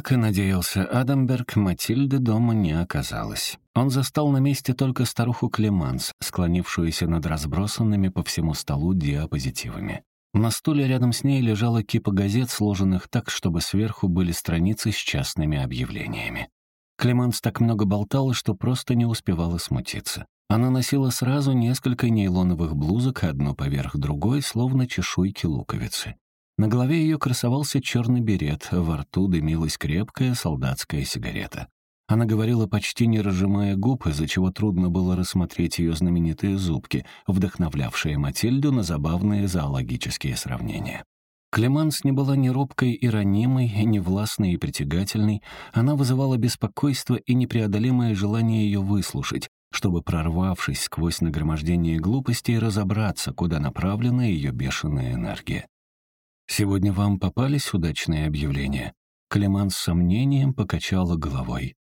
Как и надеялся Адамберг, Матильды дома не оказалось. Он застал на месте только старуху Клеманс, склонившуюся над разбросанными по всему столу диапозитивами. На стуле рядом с ней лежала кипа газет, сложенных так, чтобы сверху были страницы с частными объявлениями. Клеманс так много болтала, что просто не успевала смутиться. Она носила сразу несколько нейлоновых блузок, одну поверх другой, словно чешуйки луковицы. На голове ее красовался черный берет, во рту дымилась крепкая солдатская сигарета. Она говорила, почти не разжимая губ, из-за чего трудно было рассмотреть ее знаменитые зубки, вдохновлявшие Матильду на забавные зоологические сравнения. Клеманс не была ни робкой и ранимой, ни властной и притягательной. Она вызывала беспокойство и непреодолимое желание ее выслушать, чтобы, прорвавшись сквозь нагромождение глупостей, разобраться, куда направлена ее бешеная энергия. «Сегодня вам попались удачные объявления?» Клеман с сомнением покачала головой.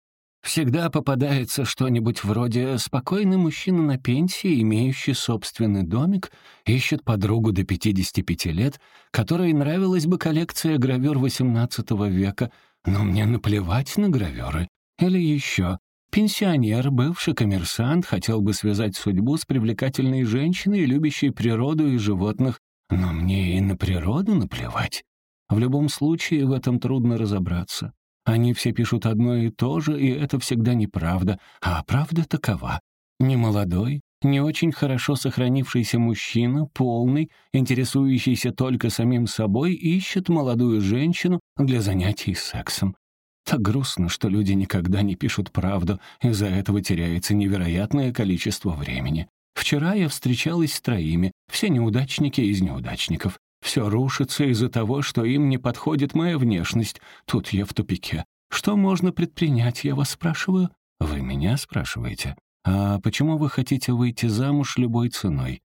Всегда попадается что-нибудь вроде «спокойный мужчина на пенсии, имеющий собственный домик, ищет подругу до 55 лет, которой нравилась бы коллекция гравюр XVIII века, но мне наплевать на гравюры». Или еще Пенсионер, бывший коммерсант, хотел бы связать судьбу с привлекательной женщиной, любящей природу и животных, но мне и на природу наплевать. В любом случае в этом трудно разобраться. Они все пишут одно и то же, и это всегда неправда, а правда такова. Немолодой, не очень хорошо сохранившийся мужчина, полный, интересующийся только самим собой, ищет молодую женщину для занятий сексом. Так грустно, что люди никогда не пишут правду, из-за этого теряется невероятное количество времени. Вчера я встречалась с троими, все неудачники из неудачников. Все рушится из-за того, что им не подходит моя внешность. Тут я в тупике. Что можно предпринять, я вас спрашиваю? Вы меня спрашиваете? А почему вы хотите выйти замуж любой ценой?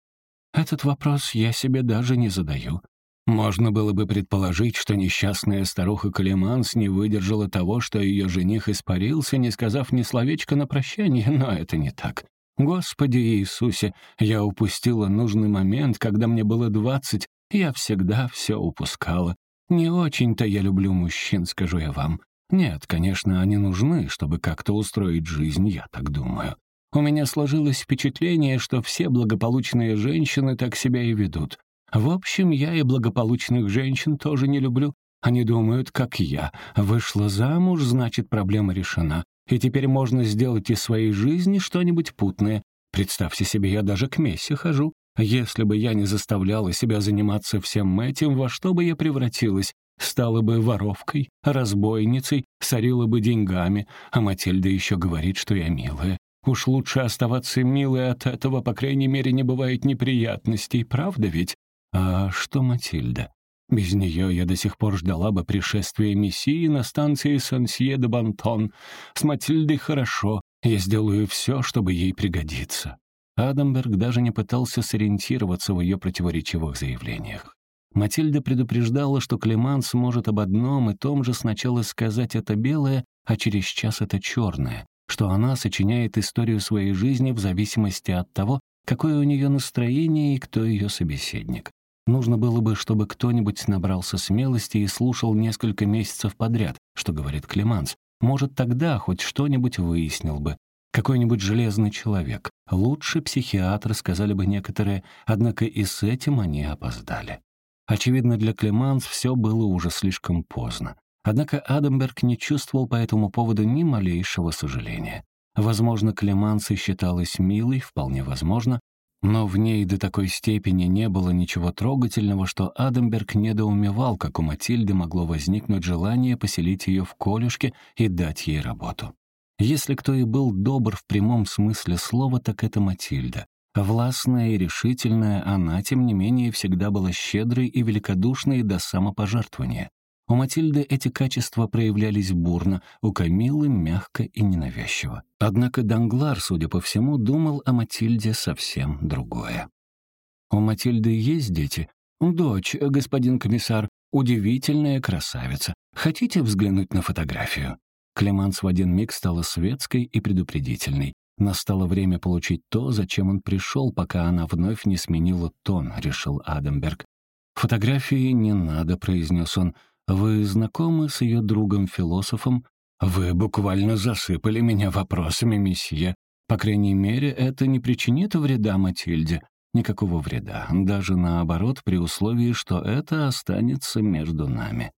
Этот вопрос я себе даже не задаю. Можно было бы предположить, что несчастная старуха Калиманс не выдержала того, что ее жених испарился, не сказав ни словечка на прощание, но это не так. Господи Иисусе, я упустила нужный момент, когда мне было двадцать, я всегда все упускала. Не очень-то я люблю мужчин, скажу я вам. Нет, конечно, они нужны, чтобы как-то устроить жизнь, я так думаю. У меня сложилось впечатление, что все благополучные женщины так себя и ведут. В общем, я и благополучных женщин тоже не люблю. Они думают, как я. Вышла замуж, значит, проблема решена. И теперь можно сделать из своей жизни что-нибудь путное. Представьте себе, я даже к Мессе хожу. Если бы я не заставляла себя заниматься всем этим, во что бы я превратилась? Стала бы воровкой, разбойницей, сорила бы деньгами, а Матильда еще говорит, что я милая. Уж лучше оставаться милой от этого, по крайней мере, не бывает неприятностей, правда ведь? А что Матильда? Без нее я до сих пор ждала бы пришествия Мессии на станции Сансье-де-Бантон. С Матильдой хорошо, я сделаю все, чтобы ей пригодиться. Адамберг даже не пытался сориентироваться в ее противоречивых заявлениях. Матильда предупреждала, что Клеманс может об одном и том же сначала сказать это белое, а через час это черное, что она сочиняет историю своей жизни в зависимости от того, какое у нее настроение и кто ее собеседник. Нужно было бы, чтобы кто-нибудь набрался смелости и слушал несколько месяцев подряд, что говорит Клеманс. Может, тогда хоть что-нибудь выяснил бы. Какой-нибудь железный человек. Лучше психиатр, сказали бы некоторые, однако и с этим они опоздали. Очевидно, для Клеманс все было уже слишком поздно. Однако Адамберг не чувствовал по этому поводу ни малейшего сожаления. Возможно, Клеманс и считалась милой, вполне возможно, но в ней до такой степени не было ничего трогательного, что Адамберг недоумевал, как у Матильды могло возникнуть желание поселить ее в колюшке и дать ей работу. Если кто и был добр в прямом смысле слова, так это Матильда. Властная и решительная, она, тем не менее, всегда была щедрой и великодушной до самопожертвования. У Матильды эти качества проявлялись бурно, у Камилы мягко и ненавязчиво. Однако Данглар, судя по всему, думал о Матильде совсем другое. «У Матильды есть дети?» «Дочь, господин комиссар, удивительная красавица. Хотите взглянуть на фотографию?» Клеманс в один миг стала светской и предупредительной. Настало время получить то, зачем он пришел, пока она вновь не сменила тон, решил Адамберг. «Фотографии не надо», — произнес он. «Вы знакомы с ее другом-философом?» «Вы буквально засыпали меня вопросами, месье. По крайней мере, это не причинит вреда Матильде. Никакого вреда, даже наоборот, при условии, что это останется между нами».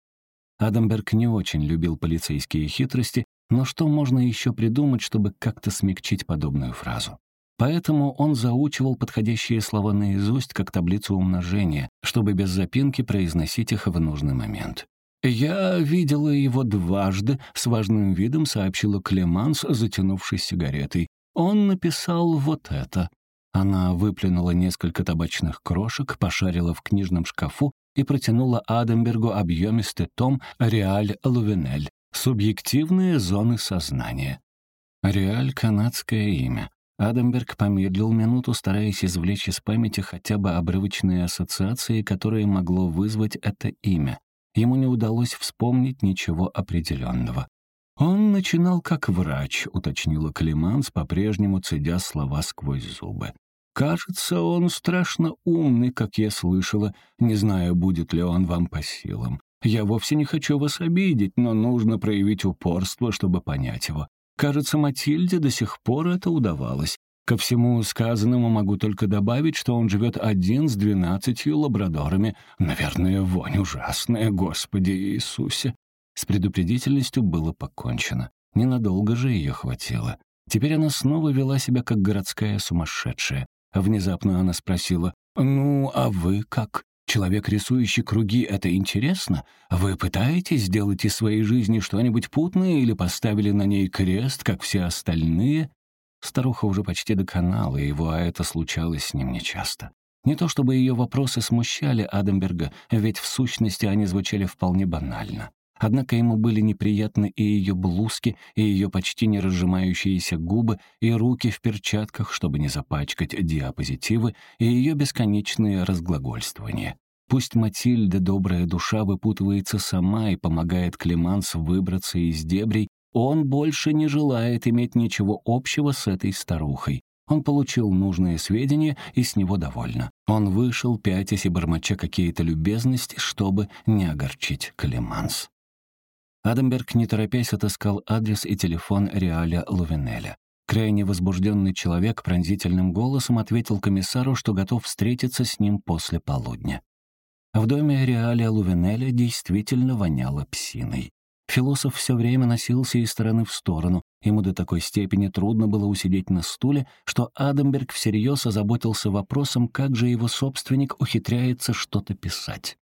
Адамберг не очень любил полицейские хитрости, но что можно еще придумать, чтобы как-то смягчить подобную фразу? Поэтому он заучивал подходящие слова наизусть, как таблицу умножения, чтобы без запинки произносить их в нужный момент. «Я видела его дважды», — с важным видом сообщила Клеманс, затянувшись сигаретой. «Он написал вот это». Она выплюнула несколько табачных крошек, пошарила в книжном шкафу и протянула Адамбергу объемистый том «Реаль Лувенель. Субъективные зоны сознания». Реаль — канадское имя. Адамберг помедлил минуту, стараясь извлечь из памяти хотя бы обрывочные ассоциации, которые могло вызвать это имя. Ему не удалось вспомнить ничего определенного. «Он начинал как врач», — уточнила Климанс, по-прежнему цедя слова сквозь зубы. «Кажется, он страшно умный, как я слышала. Не знаю, будет ли он вам по силам. Я вовсе не хочу вас обидеть, но нужно проявить упорство, чтобы понять его. Кажется, Матильде до сих пор это удавалось. Ко всему сказанному могу только добавить, что он живет один с двенадцатью лабрадорами. Наверное, вонь ужасная, Господи Иисусе. С предупредительностью было покончено. Ненадолго же ее хватило. Теперь она снова вела себя как городская сумасшедшая. Внезапно она спросила, «Ну, а вы как? Человек, рисующий круги, это интересно? Вы пытаетесь сделать из своей жизни что-нибудь путное или поставили на ней крест, как все остальные?» Старуха уже почти доконала его, а это случалось с ним нечасто. Не то чтобы ее вопросы смущали Адамберга, ведь в сущности они звучали вполне банально. Однако ему были неприятны и ее блузки, и ее почти не разжимающиеся губы, и руки в перчатках, чтобы не запачкать диапозитивы, и ее бесконечные разглагольствования. Пусть Матильда, добрая душа, выпутывается сама и помогает Клеманс выбраться из дебрей, он больше не желает иметь ничего общего с этой старухой. Он получил нужные сведения и с него довольно. Он вышел, пятясь и бормоча какие-то любезности, чтобы не огорчить Клеманс. Адамберг, не торопясь, отыскал адрес и телефон Реаля Лувенеля. Крайне возбужденный человек пронзительным голосом ответил комиссару, что готов встретиться с ним после полудня. В доме Реаля Лувенеля действительно воняло псиной. Философ все время носился из стороны в сторону. Ему до такой степени трудно было усидеть на стуле, что Адамберг всерьез озаботился вопросом, как же его собственник ухитряется что-то писать.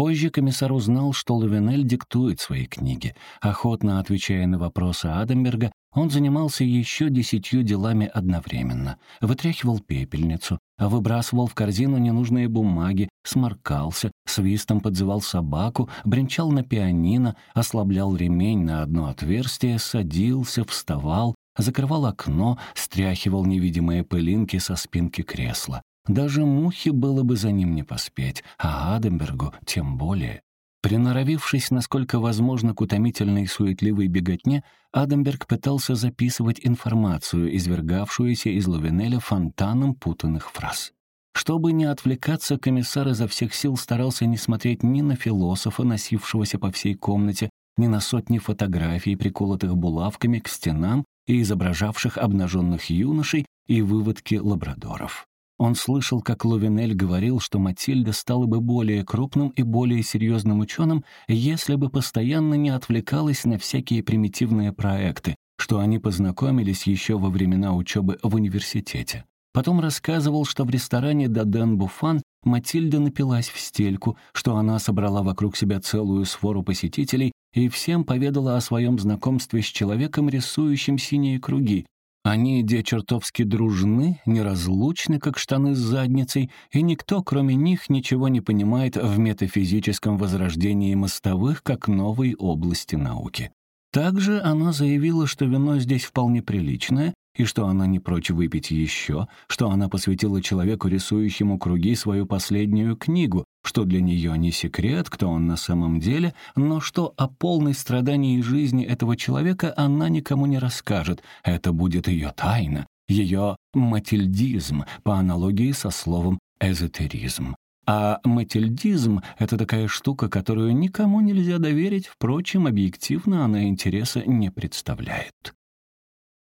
Позже комиссар узнал, что Лавинель диктует свои книги. Охотно отвечая на вопросы Адамберга, он занимался еще десятью делами одновременно. Вытряхивал пепельницу, выбрасывал в корзину ненужные бумаги, сморкался, свистом подзывал собаку, бренчал на пианино, ослаблял ремень на одно отверстие, садился, вставал, закрывал окно, стряхивал невидимые пылинки со спинки кресла. Даже мухе было бы за ним не поспеть, а Аденбергу тем более. Приноровившись, насколько возможно, к утомительной суетливой беготне, Адамберг пытался записывать информацию, извергавшуюся из Лувенеля фонтаном путанных фраз. Чтобы не отвлекаться, комиссар изо всех сил старался не смотреть ни на философа, носившегося по всей комнате, ни на сотни фотографий, приколотых булавками к стенам и изображавших обнаженных юношей и выводки лабрадоров. Он слышал, как Лувенель говорил, что Матильда стала бы более крупным и более серьезным ученым, если бы постоянно не отвлекалась на всякие примитивные проекты, что они познакомились еще во времена учебы в университете. Потом рассказывал, что в ресторане «Даден Буфан» Матильда напилась в стельку, что она собрала вокруг себя целую свору посетителей и всем поведала о своем знакомстве с человеком, рисующим синие круги, они, где чертовски дружны, неразлучны, как штаны с задницей, и никто, кроме них, ничего не понимает в метафизическом возрождении мостовых как новой области науки. Также она заявила, что вино здесь вполне приличное, и что она не прочь выпить еще, что она посвятила человеку, рисующему круги, свою последнюю книгу, что для нее не секрет, кто он на самом деле, но что о полной страдании жизни этого человека она никому не расскажет. Это будет ее тайна, ее матильдизм, по аналогии со словом эзотеризм. А матильдизм — это такая штука, которую никому нельзя доверить, впрочем, объективно она интереса не представляет.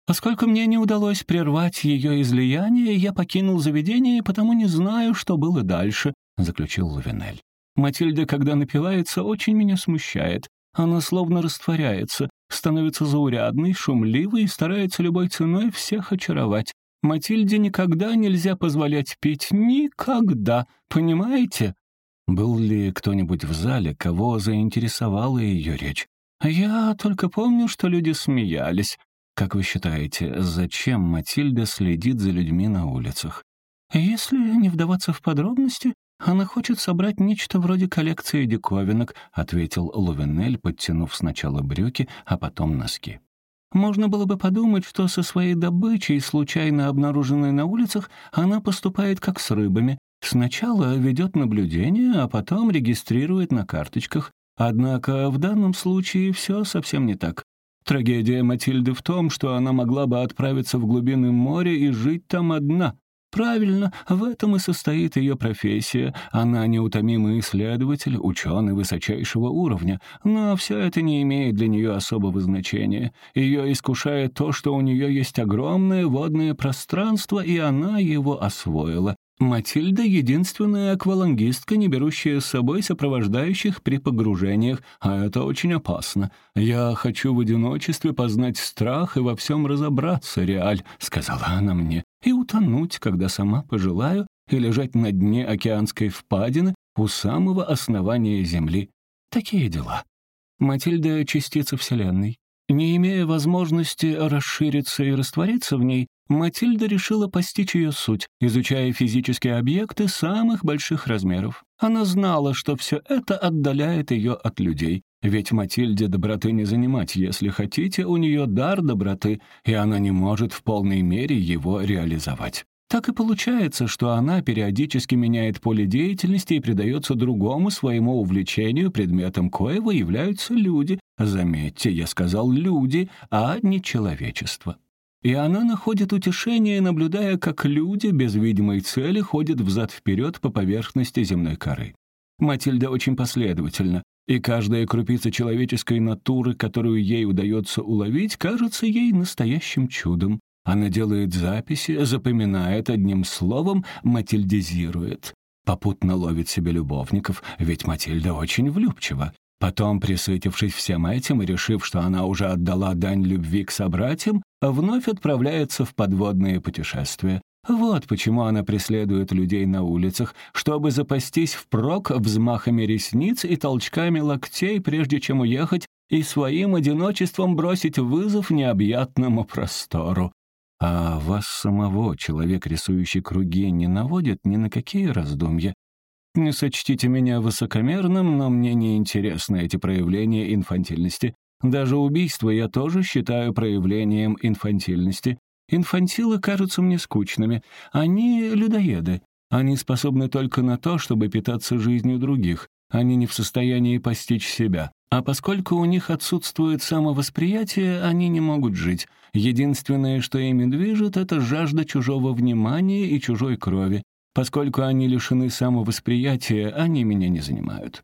Поскольку мне не удалось прервать ее излияние, я покинул заведение и потому не знаю, что было дальше», — заключил Лавинель. «Матильда, когда напивается, очень меня смущает. Она словно растворяется, становится заурядной, шумливой и старается любой ценой всех очаровать. Матильде никогда нельзя позволять пить. Никогда. Понимаете?» Был ли кто-нибудь в зале, кого заинтересовала ее речь? «Я только помню, что люди смеялись. Как вы считаете, зачем Матильда следит за людьми на улицах? Если не вдаваться в подробности, она хочет собрать нечто вроде коллекции диковинок, ответил Лувенель, подтянув сначала брюки, а потом носки. Можно было бы подумать, что со своей добычей, случайно обнаруженной на улицах, она поступает как с рыбами. Сначала ведет наблюдение, а потом регистрирует на карточках. Однако в данном случае все совсем не так. Трагедия Матильды в том, что она могла бы отправиться в глубины моря и жить там одна. Правильно, в этом и состоит ее профессия. Она неутомимый исследователь, ученый высочайшего уровня. Но все это не имеет для нее особого значения. Ее искушает то, что у нее есть огромное водное пространство, и она его освоила. Матильда — единственная аквалангистка, не берущая с собой сопровождающих при погружениях, а это очень опасно. «Я хочу в одиночестве познать страх и во всем разобраться, Реаль», — сказала она мне, «и утонуть, когда сама пожелаю, и лежать на дне океанской впадины у самого основания Земли. Такие дела. Матильда — частица Вселенной. Не имея возможности расшириться и раствориться в ней, Матильда решила постичь ее суть, изучая физические объекты самых больших размеров. Она знала, что все это отдаляет ее от людей. Ведь Матильде доброты не занимать, если хотите, у нее дар доброты, и она не может в полной мере его реализовать. Так и получается, что она периодически меняет поле деятельности и предается другому своему увлечению, предметом коего являются люди. Заметьте, я сказал «люди», а не «человечество». И она находит утешение, наблюдая, как люди без видимой цели ходят взад-вперед по поверхности земной коры. Матильда очень последовательна, и каждая крупица человеческой натуры, которую ей удается уловить, кажется ей настоящим чудом. Она делает записи, запоминает одним словом, матильдизирует. Попутно ловит себе любовников, ведь Матильда очень влюбчива. Потом, присытившись всем этим и решив, что она уже отдала дань любви к собратьям, вновь отправляется в подводные путешествия. Вот почему она преследует людей на улицах, чтобы запастись впрок взмахами ресниц и толчками локтей, прежде чем уехать и своим одиночеством бросить вызов необъятному простору. А вас самого человек, рисующий круги, не наводит ни на какие раздумья? Не сочтите меня высокомерным, но мне не интересны эти проявления инфантильности. Даже убийство я тоже считаю проявлением инфантильности. Инфантилы кажутся мне скучными. Они людоеды. Они способны только на то, чтобы питаться жизнью других. Они не в состоянии постичь себя. А поскольку у них отсутствует самовосприятие, они не могут жить. Единственное, что ими движет, это жажда чужого внимания и чужой крови. Поскольку они лишены самовосприятия, они меня не занимают.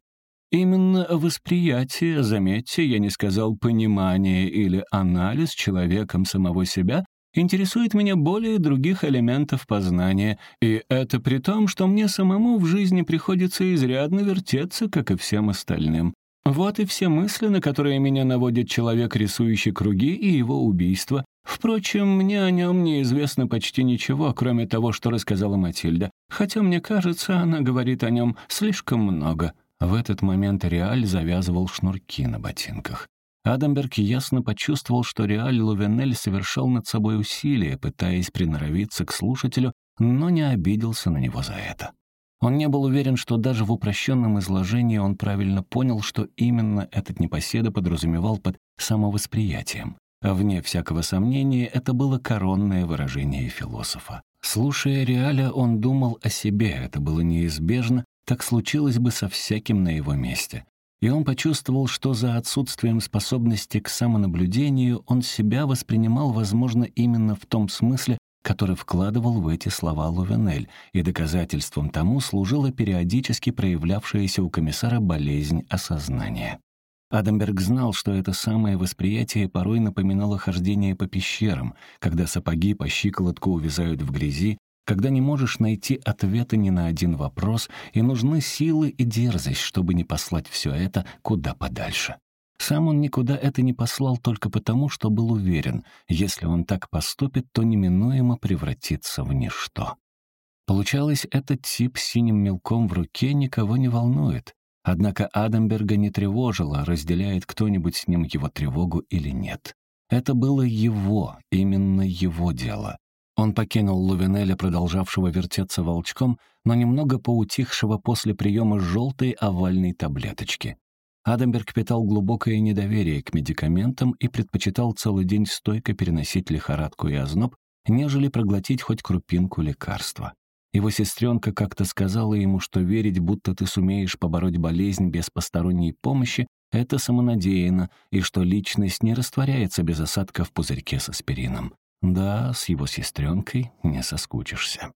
Именно восприятие, заметьте, я не сказал понимание или анализ человеком самого себя, интересует меня более других элементов познания, и это при том, что мне самому в жизни приходится изрядно вертеться, как и всем остальным. Вот и все мысли, на которые меня наводит человек, рисующий круги, и его убийство. Впрочем, мне о нем неизвестно почти ничего, кроме того, что рассказала Матильда, хотя, мне кажется, она говорит о нем слишком много. В этот момент Реаль завязывал шнурки на ботинках. Адамберг ясно почувствовал, что Реаль Лувенель совершал над собой усилия, пытаясь приноровиться к слушателю, но не обиделся на него за это. Он не был уверен, что даже в упрощенном изложении он правильно понял, что именно этот непоседа подразумевал под самовосприятием. Вне всякого сомнения, это было коронное выражение философа. Слушая Реаля, он думал о себе, это было неизбежно, так случилось бы со всяким на его месте. И он почувствовал, что за отсутствием способности к самонаблюдению он себя воспринимал, возможно, именно в том смысле, который вкладывал в эти слова Лувенель, и доказательством тому служила периодически проявлявшаяся у комиссара болезнь осознания. Адамберг знал, что это самое восприятие порой напоминало хождение по пещерам, когда сапоги по щиколотку увязают в грязи, когда не можешь найти ответа ни на один вопрос, и нужны силы и дерзость, чтобы не послать все это куда подальше. Сам он никуда это не послал только потому, что был уверен, если он так поступит, то неминуемо превратится в ничто. Получалось, этот тип с синим мелком в руке никого не волнует. Однако Адамберга не тревожило, разделяет кто-нибудь с ним его тревогу или нет. Это было его, именно его дело. Он покинул Лувенеля, продолжавшего вертеться волчком, но немного поутихшего после приема желтой овальной таблеточки. Адамберг питал глубокое недоверие к медикаментам и предпочитал целый день стойко переносить лихорадку и озноб, нежели проглотить хоть крупинку лекарства. Его сестренка как-то сказала ему, что верить, будто ты сумеешь побороть болезнь без посторонней помощи, это самонадеянно, и что личность не растворяется без осадка в пузырьке с аспирином. Да, с его сестренкой не соскучишься.